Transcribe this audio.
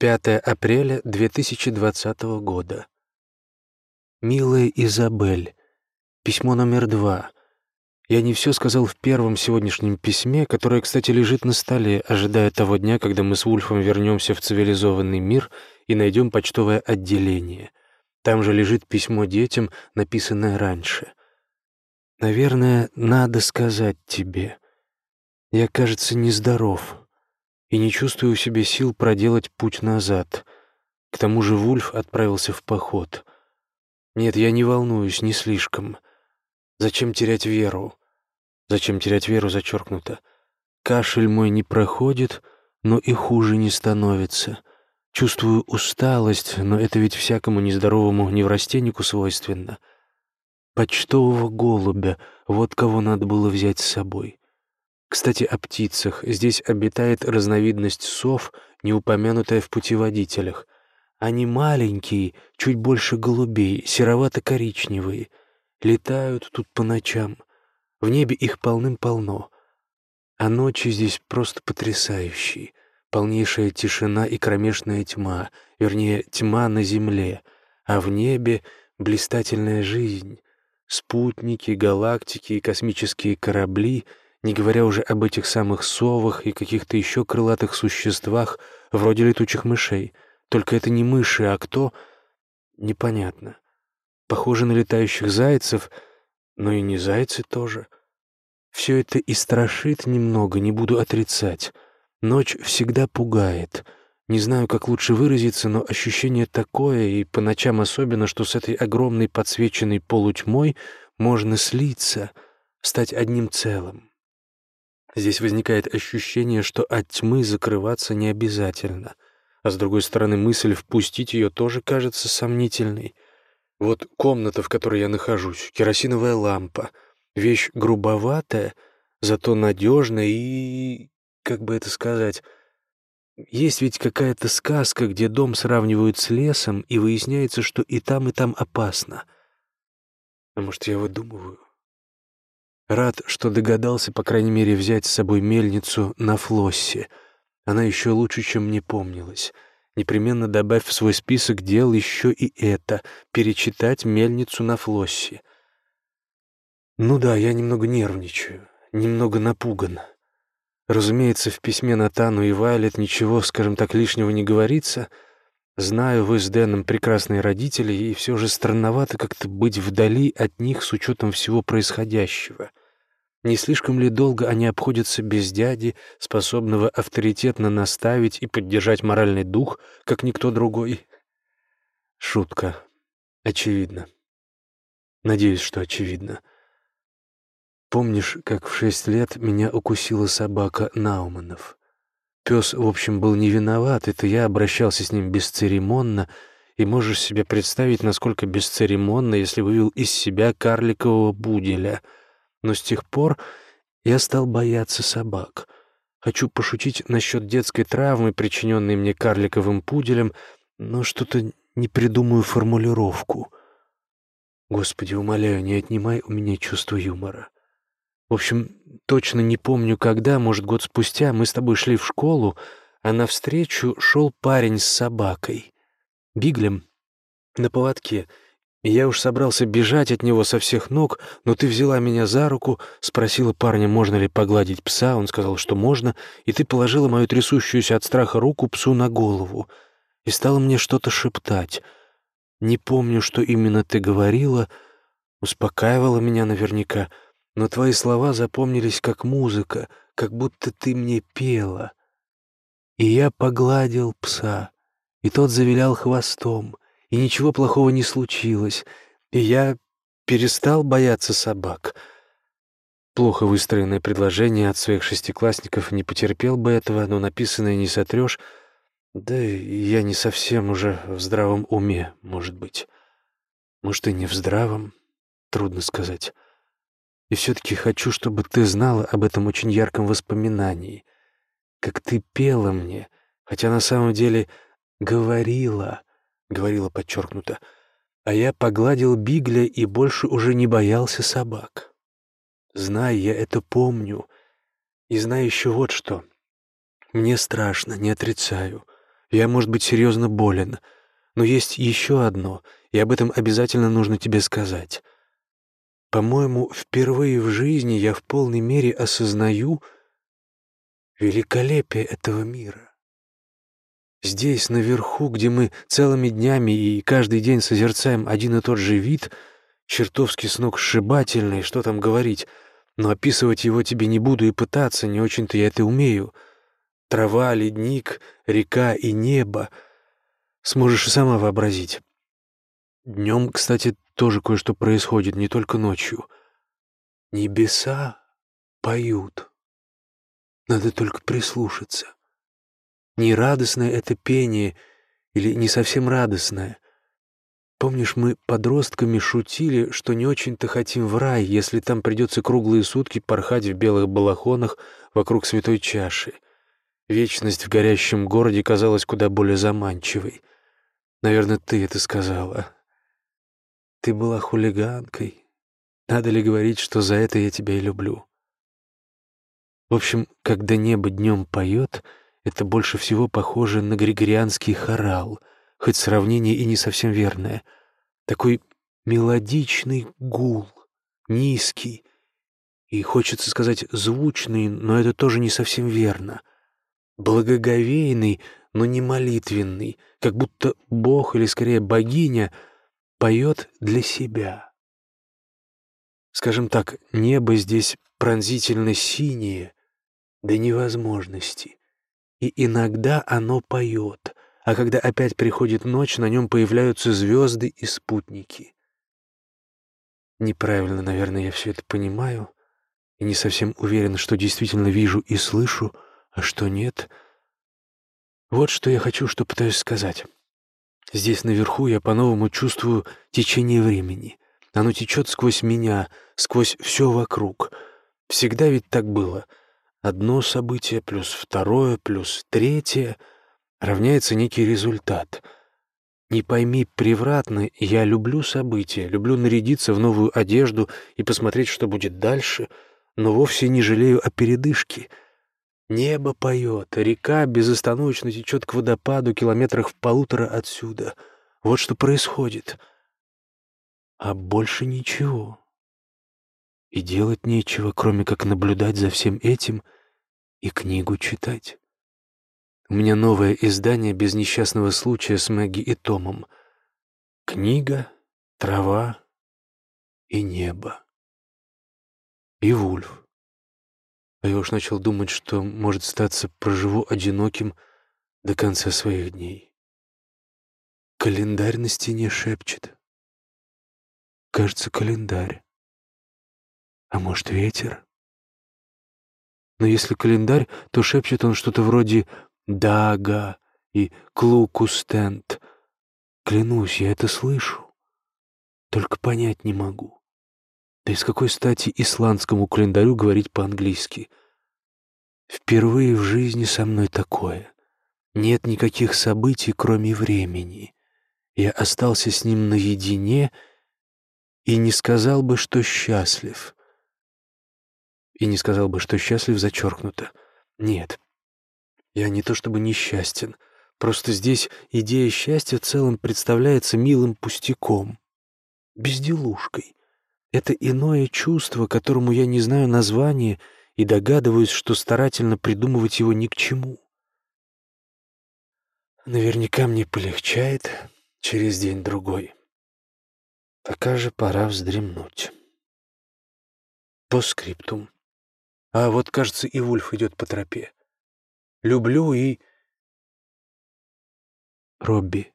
5 апреля 2020 года. «Милая Изабель, письмо номер два. Я не все сказал в первом сегодняшнем письме, которое, кстати, лежит на столе, ожидая того дня, когда мы с Вульфом вернемся в цивилизованный мир и найдем почтовое отделение. Там же лежит письмо детям, написанное раньше. Наверное, надо сказать тебе. Я, кажется, нездоров и не чувствую в себе сил проделать путь назад. К тому же Вульф отправился в поход. Нет, я не волнуюсь, не слишком. Зачем терять веру? Зачем терять веру, зачеркнуто. Кашель мой не проходит, но и хуже не становится. Чувствую усталость, но это ведь всякому нездоровому неврастеннику свойственно. Почтового голубя — вот кого надо было взять с собой. Кстати, о птицах. Здесь обитает разновидность сов, не упомянутая в путеводителях. Они маленькие, чуть больше голубей, серовато-коричневые. Летают тут по ночам. В небе их полным-полно. А ночи здесь просто потрясающие. Полнейшая тишина и кромешная тьма, вернее, тьма на земле, а в небе блистательная жизнь. Спутники, галактики и космические корабли — не говоря уже об этих самых совах и каких-то еще крылатых существах, вроде летучих мышей. Только это не мыши, а кто — непонятно. Похоже на летающих зайцев, но и не зайцы тоже. Все это и страшит немного, не буду отрицать. Ночь всегда пугает. Не знаю, как лучше выразиться, но ощущение такое, и по ночам особенно, что с этой огромной подсвеченной полутьмой можно слиться, стать одним целым. Здесь возникает ощущение, что от тьмы закрываться не обязательно. А с другой стороны, мысль впустить ее тоже кажется сомнительной. Вот комната, в которой я нахожусь, керосиновая лампа. Вещь грубоватая, зато надежная и... как бы это сказать... Есть ведь какая-то сказка, где дом сравнивают с лесом, и выясняется, что и там, и там опасно. А может, я выдумываю? Рад, что догадался, по крайней мере, взять с собой мельницу на флоссе. Она еще лучше, чем мне помнилась. Непременно добавь в свой список дел еще и это — перечитать мельницу на флоссе. Ну да, я немного нервничаю, немного напуган. Разумеется, в письме Натану и Вайлет ничего, скажем так, лишнего не говорится. Знаю, вы с Дэном прекрасные родители, и все же странновато как-то быть вдали от них с учетом всего происходящего. Не слишком ли долго они обходятся без дяди, способного авторитетно наставить и поддержать моральный дух, как никто другой? Шутка. Очевидно. Надеюсь, что очевидно. Помнишь, как в шесть лет меня укусила собака Науманов? Пес, в общем, был не виноват, это я обращался с ним бесцеремонно, и можешь себе представить, насколько бесцеремонно, если вывел из себя карликового буделя — но с тех пор я стал бояться собак. Хочу пошутить насчет детской травмы, причиненной мне карликовым пуделем, но что-то не придумаю формулировку. Господи, умоляю, не отнимай у меня чувство юмора. В общем, точно не помню, когда, может, год спустя, мы с тобой шли в школу, а навстречу шел парень с собакой. Биглем на поводке — я уж собрался бежать от него со всех ног, но ты взяла меня за руку, спросила парня, можно ли погладить пса, он сказал, что можно, и ты положила мою трясущуюся от страха руку псу на голову и стала мне что-то шептать. Не помню, что именно ты говорила, успокаивала меня наверняка, но твои слова запомнились как музыка, как будто ты мне пела. И я погладил пса, и тот завилял хвостом — и ничего плохого не случилось, и я перестал бояться собак. Плохо выстроенное предложение от своих шестиклассников не потерпел бы этого, но написанное не сотрешь. Да я не совсем уже в здравом уме, может быть. Может, и не в здравом, трудно сказать. И все-таки хочу, чтобы ты знала об этом очень ярком воспоминании. Как ты пела мне, хотя на самом деле говорила —— говорила подчеркнуто, а я погладил Бигля и больше уже не боялся собак. Знай, я это помню. И знаю еще вот что. Мне страшно, не отрицаю. Я, может быть, серьезно болен, но есть еще одно, и об этом обязательно нужно тебе сказать. По-моему, впервые в жизни я в полной мере осознаю великолепие этого мира. Здесь, наверху, где мы целыми днями и каждый день созерцаем один и тот же вид, чертовски сногсшибательный, что там говорить, но описывать его тебе не буду и пытаться, не очень-то я это умею. Трава, ледник, река и небо. Сможешь и сама вообразить. Днем, кстати, тоже кое-что происходит, не только ночью. Небеса поют. Надо только прислушаться. Не радостное это пение или не совсем радостное. Помнишь, мы подростками шутили, что не очень-то хотим в рай, если там придется круглые сутки порхать в белых балахонах вокруг святой чаши. Вечность в горящем городе казалась куда более заманчивой. Наверное, ты это сказала. Ты была хулиганкой. Надо ли говорить, что за это я тебя и люблю? В общем, когда небо днем поет, это больше всего похоже на григорианский хорал, хоть сравнение и не совсем верное. Такой мелодичный гул, низкий, и, хочется сказать, звучный, но это тоже не совсем верно. Благоговейный, но не молитвенный, как будто Бог, или скорее богиня — поет для себя. Скажем так, небо здесь пронзительно синее до невозможности, и иногда оно поет, а когда опять приходит ночь, на нем появляются звезды и спутники. Неправильно, наверное, я все это понимаю, и не совсем уверен, что действительно вижу и слышу, а что нет. Вот что я хочу, что пытаюсь сказать. Здесь наверху я по-новому чувствую течение времени. Оно течет сквозь меня, сквозь все вокруг. Всегда ведь так было. Одно событие плюс второе плюс третье равняется некий результат. Не пойми превратно, я люблю события, люблю нарядиться в новую одежду и посмотреть, что будет дальше, но вовсе не жалею о передышке — Небо поет, река безостановочно течет к водопаду километрах в полутора отсюда. Вот что происходит. А больше ничего. И делать нечего, кроме как наблюдать за всем этим и книгу читать. У меня новое издание без несчастного случая с Мэгги и Томом. Книга, трава и небо. И Вульф. А я уж начал думать, что, может, статься, проживу одиноким до конца своих дней. Календарь на стене шепчет. Кажется, календарь. А может, ветер? Но если календарь, то шепчет он что-то вроде «дага» и «клукустент». Клянусь, я это слышу, только понять не могу. Да и с какой стати исландскому календарю говорить по-английски? Впервые в жизни со мной такое. Нет никаких событий, кроме времени. Я остался с ним наедине и не сказал бы, что счастлив. И не сказал бы, что счастлив зачеркнуто. Нет, я не то чтобы несчастен. Просто здесь идея счастья в целом представляется милым пустяком, безделушкой. Это иное чувство, которому я не знаю названия и догадываюсь, что старательно придумывать его ни к чему. Наверняка мне полегчает через день-другой. Пока же пора вздремнуть. По скриптум. А вот, кажется, и Вульф идет по тропе. Люблю и... Робби.